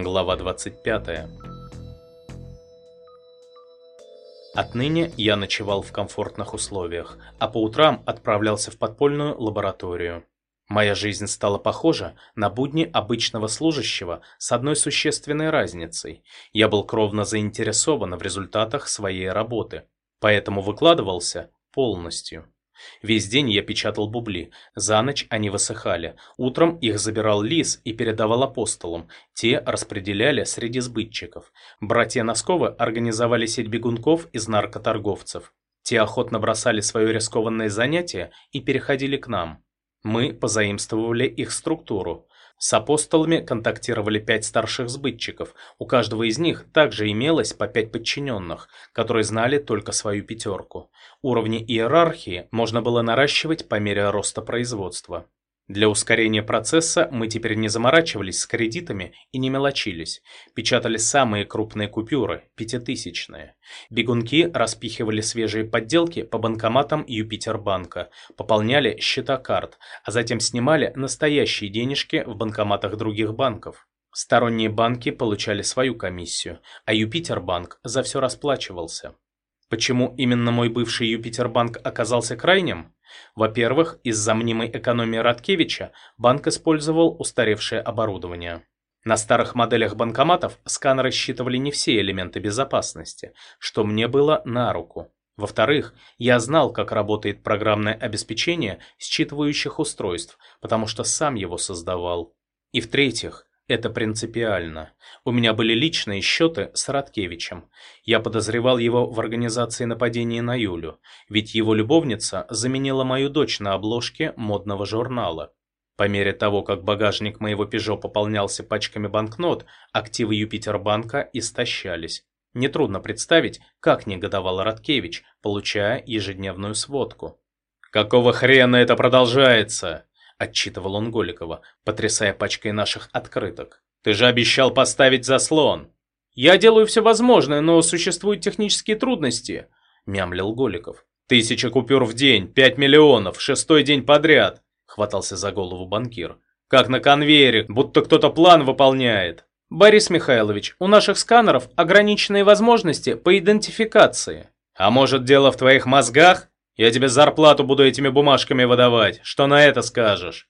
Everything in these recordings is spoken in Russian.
Глава 25. Отныне я ночевал в комфортных условиях, а по утрам отправлялся в подпольную лабораторию. Моя жизнь стала похожа на будни обычного служащего с одной существенной разницей. Я был кровно заинтересован в результатах своей работы, поэтому выкладывался полностью. Весь день я печатал бубли, за ночь они высыхали. Утром их забирал лис и передавал апостолам. Те распределяли среди сбытчиков. Братья Носковы организовали сеть бегунков из наркоторговцев. Те охотно бросали свое рискованное занятие и переходили к нам. Мы позаимствовали их структуру. С апостолами контактировали пять старших сбытчиков. У каждого из них также имелось по пять подчиненных, которые знали только свою пятерку. Уровни иерархии можно было наращивать по мере роста производства. Для ускорения процесса мы теперь не заморачивались с кредитами и не мелочились. Печатали самые крупные купюры, пятитысячные. Бегунки распихивали свежие подделки по банкоматам Юпитербанка, пополняли счета карт, а затем снимали настоящие денежки в банкоматах других банков. Сторонние банки получали свою комиссию, а Юпитербанк за все расплачивался. Почему именно мой бывший Юпитербанк оказался крайним? Во-первых, из-за мнимой экономии Радкевича банк использовал устаревшее оборудование. На старых моделях банкоматов сканеры считывали не все элементы безопасности, что мне было на руку. Во-вторых, я знал, как работает программное обеспечение считывающих устройств, потому что сам его создавал. И в-третьих, это принципиально. У меня были личные счеты с Радкевичем. Я подозревал его в организации нападения на Юлю, ведь его любовница заменила мою дочь на обложке модного журнала. По мере того, как багажник моего Пежо пополнялся пачками банкнот, активы Юпитербанка истощались. Нетрудно представить, как негодовал Радкевич, получая ежедневную сводку. «Какого хрена это продолжается?» Отчитывал он Голикова, потрясая пачкой наших открыток. «Ты же обещал поставить заслон!» «Я делаю все возможное, но существуют технические трудности», – мямлил Голиков. «Тысяча купюр в день, пять миллионов, шестой день подряд», – хватался за голову банкир. «Как на конвейере, будто кто-то план выполняет». «Борис Михайлович, у наших сканеров ограниченные возможности по идентификации». «А может, дело в твоих мозгах?» Я тебе зарплату буду этими бумажками выдавать. Что на это скажешь?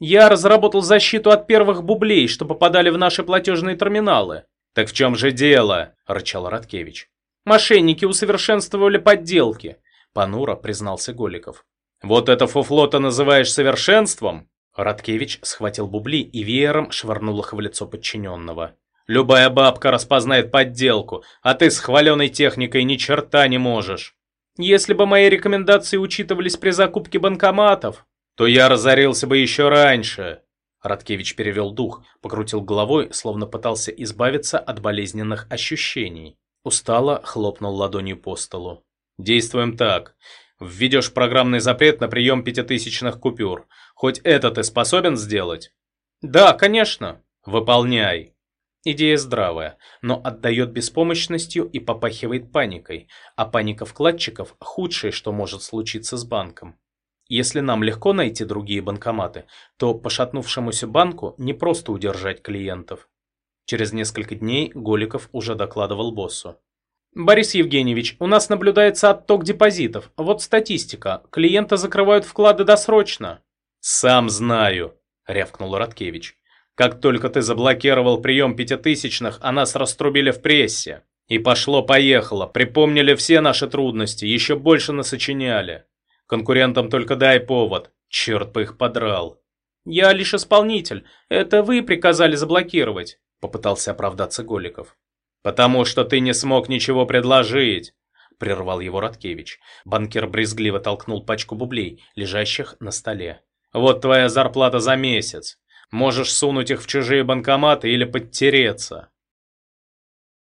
Я разработал защиту от первых бублей, что попадали в наши платежные терминалы. Так в чем же дело? Рычал Радкевич. Мошенники усовершенствовали подделки. Понуро признался Голиков. Вот это фуфло ты называешь совершенством? Радкевич схватил бубли и веером швырнул их в лицо подчиненного. Любая бабка распознает подделку, а ты с хваленой техникой ни черта не можешь. Если бы мои рекомендации учитывались при закупке банкоматов, то я разорился бы еще раньше. Радкевич перевел дух, покрутил головой, словно пытался избавиться от болезненных ощущений. Устало хлопнул ладонью по столу. «Действуем так. Введешь программный запрет на прием пятитысячных купюр. Хоть это ты способен сделать?» «Да, конечно». «Выполняй». Идея здравая, но отдает беспомощностью и попахивает паникой, а паника вкладчиков – худшее, что может случиться с банком. Если нам легко найти другие банкоматы, то пошатнувшемуся банку не просто удержать клиентов. Через несколько дней Голиков уже докладывал боссу. «Борис Евгеньевич, у нас наблюдается отток депозитов. Вот статистика. Клиенты закрывают вклады досрочно». «Сам знаю», – рявкнул Радкевич. Как только ты заблокировал прием пятитысячных, а нас раструбили в прессе. И пошло-поехало, припомнили все наши трудности, еще больше насочиняли. Конкурентам только дай повод, черт бы их подрал. Я лишь исполнитель, это вы приказали заблокировать, попытался оправдаться Голиков. Потому что ты не смог ничего предложить, прервал его Радкевич. Банкир брезгливо толкнул пачку бублей, лежащих на столе. Вот твоя зарплата за месяц. Можешь сунуть их в чужие банкоматы или подтереться.